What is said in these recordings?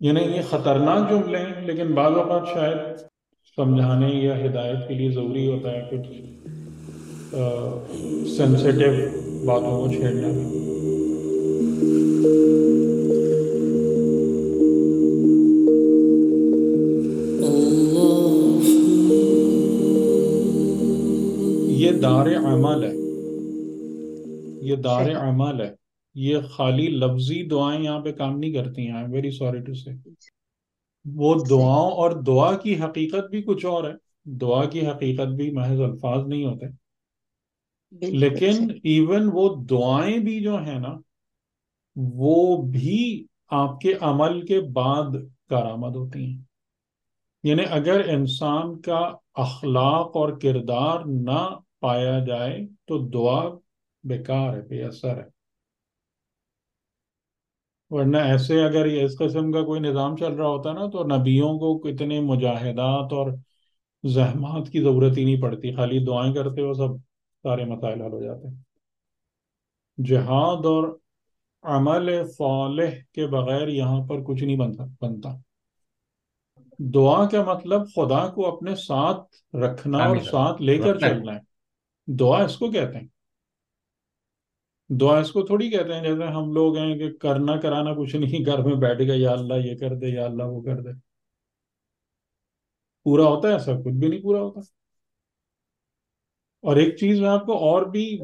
یعنی یہ خطرناک جملے ہیں لیکن بعض اوقات شاید سمجھانے یا ہدایت کے لیے ضروری ہوتا ہے کچھ سینسیٹیو باتوں کو چھیڑنا۔ بھی یہ دار عمل ہے۔ یہ دار عمل ہے۔ یہ خالی لفظی دعائیں یہاں پہ کام نہیں کرتی ہیں ویری سوری ٹو سے وہ دعاؤں اور دعا کی حقیقت بھی کچھ اور ہے۔ دعا کی حقیقت بھی محض الفاظ نہیں ہوتے۔ لیکن ایون وہ دعائیں بھی جو ہیں نا وہ بھی آپ کے عمل کے بعد کارآمد ہوتی ہیں۔ یعنی اگر انسان کا اخلاق اور کردار نہ پایا جائے تو دعا بیکار ہے بے اثر ہے۔ ورنہ ایسے اگر اس قسم کا کوئی نظام چل رہا ہوتا نا تو نبیوں کو کتنے مجاہدات اور زحمات کی ضرورت ہی نہیں پڑتی۔ خالی دعائیں کرتے ہو سب سارے مسائل حل ہو جاتے جہاد اور عمل فالح کے بغیر یہاں پر کچھ نہیں بنتا۔ دعا کا مطلب خدا کو اپنے ساتھ رکھنا اور ساتھ لے کر چلنا ہے۔ دعا اس کو کہتے ہیں۔ دعا اس کو تھوڑی کہتے ہیں، جیسے ہم لوگ ہیں کہ کرنا کرانا کچھ نہیں، گھر میں بیٹھ گئے، یا اللہ یہ کر دے، یا اللہ وہ کر دے۔ پورا ہوتا ہے ایسا، کچھ بھی نہیں پورا ہوتا۔ اور ایک چیز میں آپ کو اور بھی،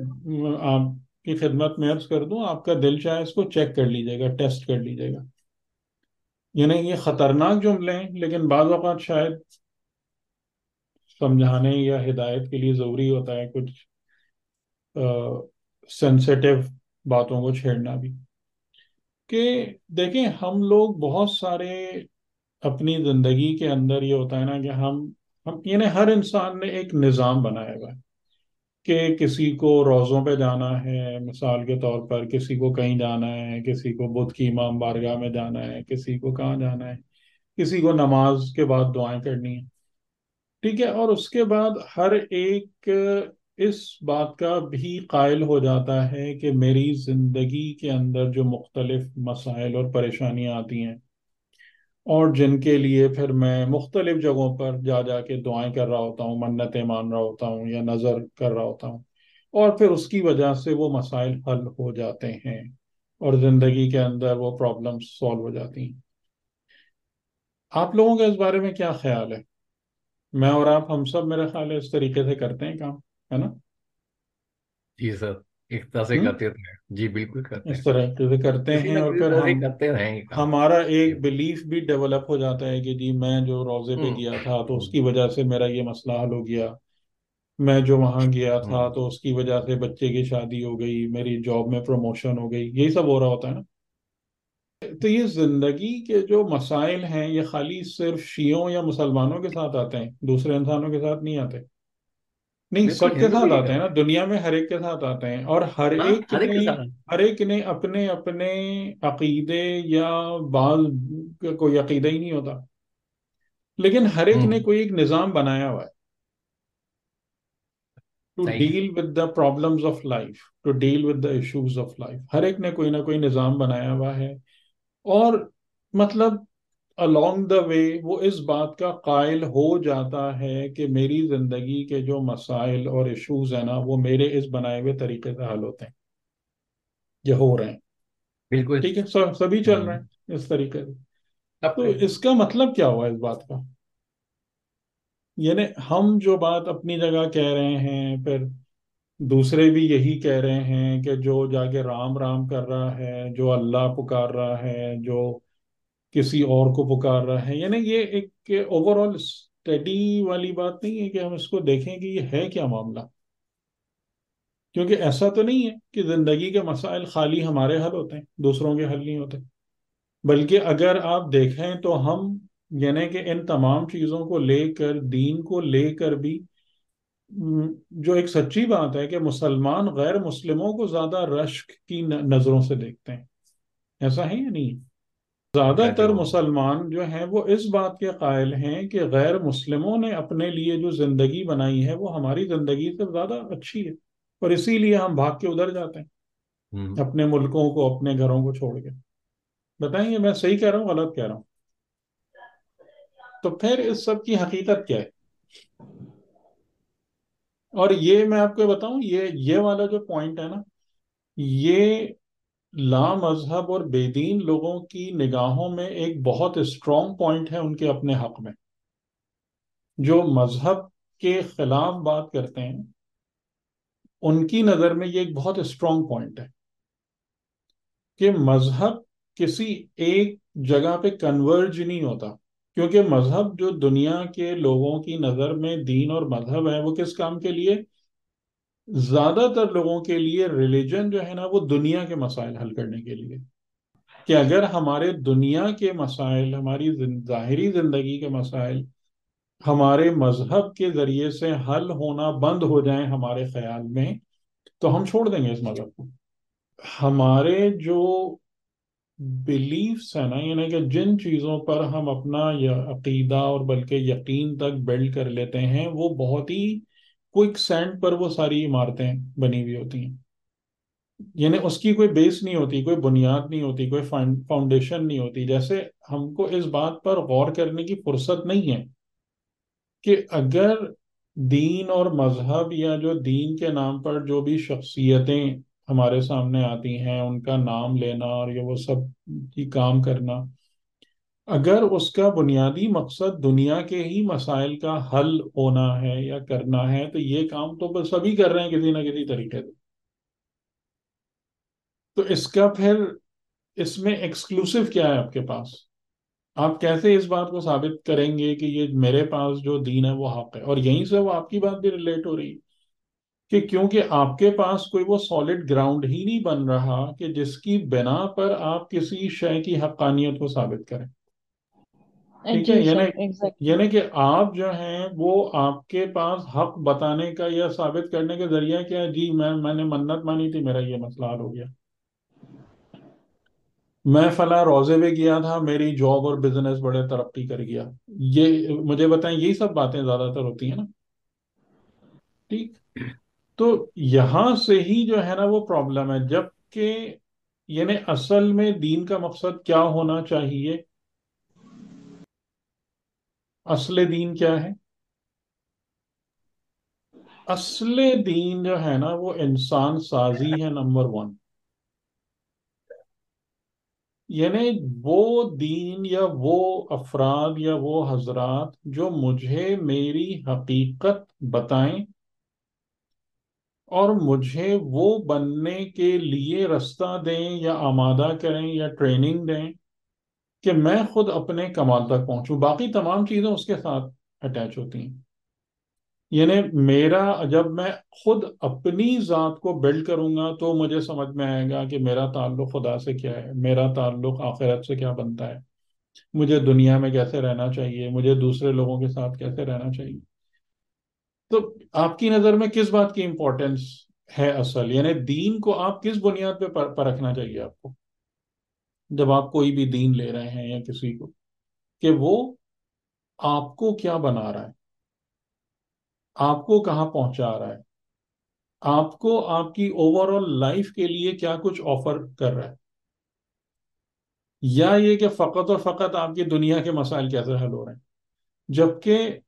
آپ کی خدمت میں عرض کر دوں، آپ کا دل چاہے اس کو چیک کر لیجیے گا، ٹیسٹ کر لیجیے گا۔ یعنی یہ خطرناک جملے ہیں، لیکن بعض اوقات شاید سمجھانے یا ہدایت کے لیے ضروری ہوتا ہے۔ کچھ سینسیٹیو باتوں کو چھیڑنا بھی۔ کہ دیکھیں، ہم لوگ بہت سارے اپنی زندگی کے اندر یہ ہوتا ہے نا کہ ہم ہم یعنی ہر انسان نے ایک نظام بنایا ہوا ہے کہ کسی کو روزوں پہ جانا ہے، مثال کے طور پر کسی کو کہیں جانا ہے، کسی کو بدھ کی امام بارگاہ میں جانا ہے، کسی کو کہاں جانا ہے، کسی کو نماز کے بعد دعائیں کرنی ہیں۔ ٹھیک ہے، اور اس کے بعد ہر ایک اس بات کا بھی قائل ہو جاتا ہے کہ میری زندگی کے اندر جو مختلف مسائل اور پریشانیاں آتی ہیں اور جن کے لیے پھر میں مختلف جگہوں پر جا جا کے دعائیں کر رہا ہوتا ہوں، منتیں مان رہا ہوتا ہوں یا نظر کر رہا ہوتا ہوں اور پھر اس کی وجہ سے وہ مسائل حل ہو جاتے ہیں اور زندگی کے اندر وہ پرابلمس سالو ہو جاتی ہیں۔ آپ لوگوں کا اس بارے میں کیا خیال ہے؟ میں اور آپ، ہم سب میرے خیال ہے اس طریقے سے کرتے ہیں کام۔ ہے نا؟ جی سر ایک طرح سے کرتے ہیں۔ جی بالکل کرتے اس طرح سے کرتے ہیں اور پھر ہم ہمارا ایک بلیف بھی ڈیولپ ہو جاتا ہے کہ جی میں جو روزے پہ گیا تھا تو اس کی وجہ سے میرا یہ مسئلہ حل ہو گیا۔ میں جو وہاں گیا تھا تو اس کی وجہ سے بچے کی شادی ہو گئی میری جاب میں پروموشن ہو گئی یہی سب ہو رہا ہوتا ہے نا۔ تو یہ زندگی کے جو مسائل ہیں یہ خالی صرف شیعوں یا مسلمانوں کے ساتھ آتے ہیں دوسرے انسانوں کے ساتھ نہیں آتے۔ نہیں سب کے ساتھ آتے ہیں نا دنیا میں ہر ایک کے ساتھ آتے ہیں اور ہر ہاں، ایک نے ہر ایک نے اپنے اپنے عقیدے یا بعض کوئی عقیدہ ہی نہیں ہوتا۔ لیکن ہر ایک نے کوئی ایک نظام بنایا ہوا ہے۔ To deal with the problems of life to deal with the issues of life ہر ایک نے کوئی نہ کوئی نظام بنایا ہوا ہے۔ اور مطلب along دا وے وہ اس بات کا قائل ہو جاتا ہے کہ میری زندگی کے جو مسائل اور ایشوز ہیں نا وہ میرے اس بنائے ہوئے طریقے سے حل ہوتے ہیں۔ یہ ہو رہے ہیں۔ بالکل۔ ٹھیک ہے سبھی چل رہے ہیں اس طریقے سے۔ تو اس کا مطلب کیا ہوا اس بات کا؟ یعنی ہم جو بات اپنی جگہ کہہ رہے ہیں پھر دوسرے بھی یہی کہہ رہے ہیں کہ جو جا کے رام رام کر رہا ہے جو اللہ پکار رہا ہے جو کسی اور کو پکار رہا ہے۔ یعنی یہ ایک اوور آل اسٹڈی والی بات نہیں ہے کہ ہم اس کو دیکھیں کہ یہ ہے کیا معاملہ۔ کیونکہ ایسا تو نہیں ہے کہ زندگی کے مسائل خالی ہمارے حل ہوتے ہیں، دوسروں کے حل نہیں ہوتے۔ بلکہ اگر آپ دیکھیں تو ہم یعنی کہ ان تمام چیزوں کو لے کر، دین کو لے کر بھی جو ایک سچی بات ہے کہ مسلمان غیر مسلموں کو زیادہ رشک کی نظروں سے دیکھتے ہیں۔ ایسا ہے یا نہیں؟ زیادہ تر مسلمان جو ہیں وہ اس بات کے قائل ہیں کہ غیر مسلموں نے اپنے لیے جو زندگی بنائی ہے وہ ہماری زندگی سے زیادہ اچھی ہے اور اسی لیے ہم بھاگ کے ادھر جاتے ہیں اپنے ملکوں کو اپنے گھروں کو چھوڑ کے۔ بتائیں گے میں صحیح کہہ رہا ہوں غلط کہہ رہا ہوں؟ تو پھر اس سب کی حقیقت کیا ہے؟ اور یہ میں آپ کو بتاؤں یہ یہ والا جو پوائنٹ ہے نا یہ لا مذہب اور بے دین لوگوں کی نگاہوں میں ایک بہت اسٹرانگ پوائنٹ ہے ان کے اپنے حق میں۔ جو مذہب کے خلاف بات کرتے ہیں، ان کی نظر میں یہ ایک بہت اسٹرانگ پوائنٹ ہے کہ مذہب کسی ایک جگہ پہ کنورج نہیں ہوتا۔ کیونکہ مذہب جو دنیا کے لوگوں کی نظر میں دین اور مذہب ہے، وہ کس کام کے لیے؟ زیادہ تر لوگوں کے لیے ریلیجن جو ہے نا وہ دنیا کے مسائل حل کرنے کے لیے کہ اگر ہمارے دنیا کے مسائل، ہماری ظاہری زندگی کے مسائل ہمارے مذہب کے ذریعے سے حل ہونا بند ہو جائیں ہمارے خیال میں، تو ہم چھوڑ دیں گے اس مذہب کو۔ ہمارے جو بلیفس ہیں نا یعنی کہ جن چیزوں پر ہم اپنا عقیدہ اور بلکہ یقین تک بلڈ کر لیتے ہیں، وہ بہت ہی کوئک سینڈ پر وہ ساری عمارتیں بنی ہوئی ہوتی ہیں۔ یعنی اس کی کوئی بیس نہیں ہوتی، کوئی بنیاد نہیں ہوتی، کوئی فاؤنڈیشن نہیں ہوتی۔ جیسے ہم کو اس بات پر غور کرنے کی فرصت نہیں ہے کہ اگر دین اور مذہب یا جو دین کے نام پر جو بھی شخصیتیں ہمارے سامنے آتی ہیں، ان کا نام لینا اور یہ وہ سب کی کام کرنا اگر اس کا بنیادی مقصد دنیا کے ہی مسائل کا حل ہونا ہے یا کرنا ہے، تو یہ کام تو بس سبھی کر رہے ہیں کسی نہ کسی طریقے سے۔ تو اس کا پھر اس میں ایکسکلوسیو کیا ہے آپ کے پاس؟ آپ کیسے اس بات کو ثابت کریں گے کہ یہ میرے پاس جو دین ہے وہ حق ہے؟ اور یہیں سے وہ آپ کی بات بھی ریلیٹ ہو رہی ہے کہ کیونکہ آپ کے پاس کوئی وہ سالڈ گراؤنڈ ہی نہیں بن رہا کہ جس کی بنا پر آپ کسی شے کی حقانیت کو ثابت کریں۔ ٹھیک ہے جی یعنی یعنی کہ آپ جو ہیں وہ آپ کے پاس حق بتانے کا یا ثابت کرنے کا ذریعہ کیا جی میں میں نے منت مانی تھی میرا یہ مسئلہ حل ہو گیا۔ میں فلاں روزے میں گیا تھا میری جاب اور بزنس بڑے ترقی کر گیا۔ یہ مجھے بتائیں یہی سب باتیں زیادہ تر ہوتی ہیں نا؟ ٹھیک۔ تو یہاں سے ہی جو ہے نا وہ پرابلم ہے۔ جبکہ یعنی اصل میں دین کا مقصد کیا ہونا چاہیے؟ اصل دین کیا ہے؟ اصل دین جو ہے نا، وہ انسان سازی ہے، نمبر ون یعنی وہ دین یا وہ افراد یا وہ حضرات جو مجھے میری حقیقت بتائیں اور مجھے وہ بننے کے لیے رستہ دیں یا آمادہ کریں یا ٹریننگ دیں کہ میں خود اپنے کمال تک پہنچوں، باقی تمام چیزیں اس کے ساتھ اٹیچ ہوتی ہیں۔ یعنی میرا جب میں خود اپنی ذات کو بلڈ کروں گا تو مجھے سمجھ میں آئے گا کہ میرا تعلق خدا سے کیا ہے، میرا تعلق آخرت سے کیا بنتا ہے۔ مجھے دنیا میں کیسے رہنا چاہیے؟ مجھے دوسرے لوگوں کے ساتھ کیسے رہنا چاہیے؟ تو آپ کی نظر میں کس بات کی امپورٹنس ہے اصل؟ یعنی دین کو آپ کس بنیاد پہ پرکھنا چاہیے آپ کو؟ جب آپ کوئی بھی دین لے رہے ہیں یا کسی کو، کہ وہ آپ کو کیا بنا رہا ہے؟ آپ کو کہاں پہنچا رہا ہے؟ آپ کو آپ کی اوور آل لائف کے لیے کیا کچھ آفر کر رہا ہے؟ یا یہ کہ فقط اور فقط آپ کی دنیا کے مسائل کیسے حل ہو رہے ہیں؟ جبکہ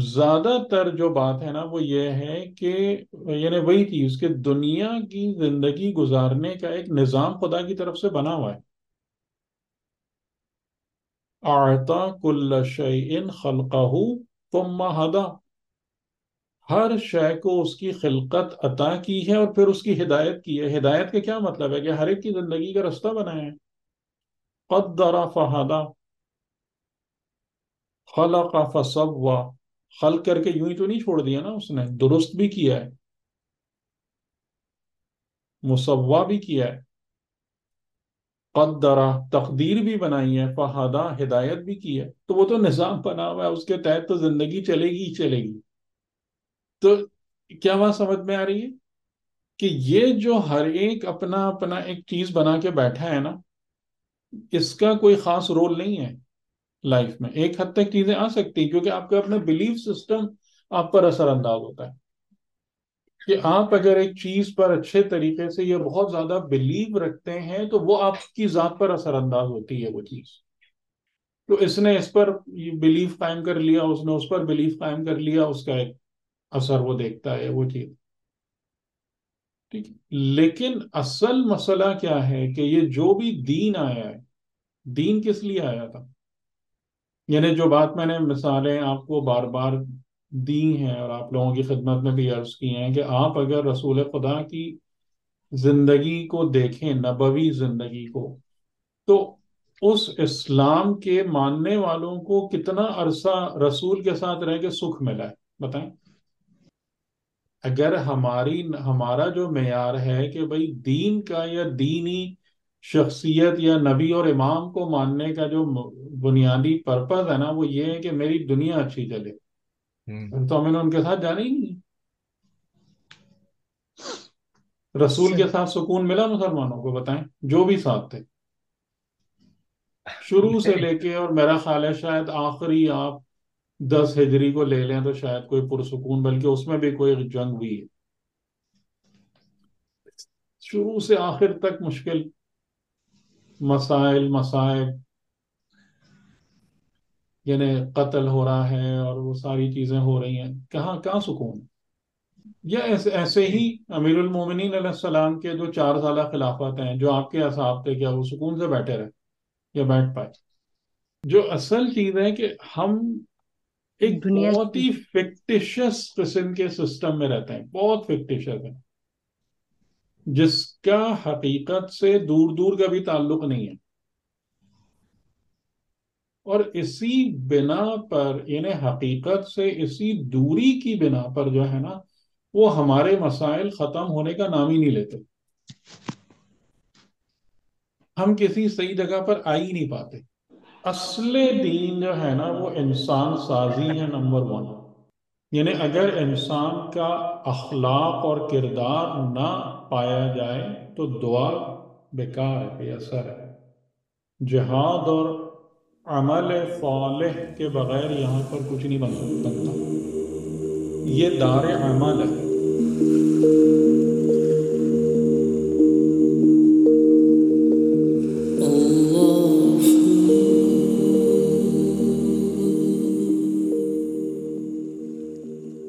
زیادہ تر جو بات ہے نا، وہ یہ ہے کہ یعنی وہی چیز کہ دنیا کی زندگی گزارنے کا ایک نظام خدا کی طرف سے بنا ہوا ہے۔ آرتا کل شعین خلقہ ثم ہدا ہر شے کو اس کی خلقت عطا کی ہے اور پھر اس کی ہدایت کی ہے۔ ہدایت کا کیا مطلب ہے کہ ہر ایک کی زندگی کا رستہ بنایا ہے۔ قدر فہدا خلق فسوا خلق کر کے یوں ہی تو نہیں چھوڑ دیا نا اس نے۔ درست بھی کیا ہے۔ مسوا بھی کیا ہے۔ قدرہ تقدیر بھی بنائی ہے فہدا ہدایت بھی کی ہے۔ تو وہ تو نظام بنا ہوا ہے، اس کے تحت تو زندگی چلے گی چلے گی۔ تو کیا بات سمجھ میں آ رہی ہے؟ کہ یہ جو ہر ایک اپنا اپنا ایک چیز بنا کے بیٹھا ہے نا، اس کا کوئی خاص رول نہیں ہے لائف میں۔ ایک حد تک چیزیں آ سکتی ہیں، کیونکہ آپ کا اپنا بلیف سسٹم آپ پر اثر انداز ہوتا ہے۔ کہ آپ اگر ایک چیز پر اچھے طریقے سے یا بہت زیادہ بلیو رکھتے ہیں تو وہ آپ کی ذات پر اثر انداز ہوتی ہے وہ چیز۔ تو اس نے اس پر بلیف قائم کر لیا، اس نے اس پر بلیف قائم کر لیا، اس کا ایک اثر وہ دیکھتا ہے، وہ چیز۔ ٹھیک لیکن اصل مسئلہ کیا ہے کہ یہ جو بھی دین آیا ہے، دین کس لیے آیا تھا؟ یعنی جو بات میں نے مثالیں آپ کو بار بار دی ہیں اور آپ لوگوں کی خدمت میں بھی عرض کی ہیں کہ آپ اگر رسول خدا کی زندگی کو دیکھیں، نبوی زندگی کو، تو اس اسلام کے ماننے والوں کو کتنا عرصہ رسول کے ساتھ رہ کے سکھ ملا ہے؟ بتائیں۔ اگر ہماری، ہمارا جو معیار ہے کہ بھائی دین کا یا دینی شخصیت یا نبی اور امام کو ماننے کا جو بنیادی پرپز ہے نا، وہ یہ ہے کہ میری دنیا اچھی چلے۔ تو ہمیں نے ان کے ساتھ جانا ہی نہیں رسول کے ساتھ سکون ملا مسلمانوں کو؟ بتائیں جو بھی ساتھ تھے۔ شروع سے لے کے اور میرا خیال ہے شاید آخری آپ دس ہجری کو لے لیں تو شاید کوئی پرسکون بلکہ اس میں بھی کوئی جنگ ہوئی ہے۔ شروع سے آخر تک مشکل۔ مسائل مسائل یعنی قتل ہو رہا ہے اور وہ ساری چیزیں ہو رہی ہیں۔ کہاں کہاں سکون؟ یا ایسے ایسے ہی امیر المومنین علیہ السلام کے جو چار سالہ خلافت ہیں جو آپ کے اصحاب تھے کیا وہ سکون سے بیٹھے رہے یا بیٹھ پائے؟ جو اصل چیز ہے کہ ہم ایک بہت ہی فکٹیشس قسم کے سسٹم میں رہتے ہیں بہت فکٹیشس ہے جس کا حقیقت سے دور دور کا بھی تعلق نہیں ہے۔ اور اسی بنا پر یعنی حقیقت سے اسی دوری کی بنا پر جو ہے نا، وہ ہمارے مسائل ختم ہونے کا نام ہی نہیں لیتے۔ ہم کسی صحیح جگہ پر آ ہی نہیں پاتے۔ اصل دین جو ہے نا، وہ انسان سازی ہے نمبر ون۔ یعنی اگر انسان کا اخلاق اور کردار نہ پایا جائے تو دعا بیکار ہے، بے اثر ہے۔ جہاد اور عمل صالح کے بغیر یہاں پر کچھ نہیں بن بنتا یہ دار عمل ہے۔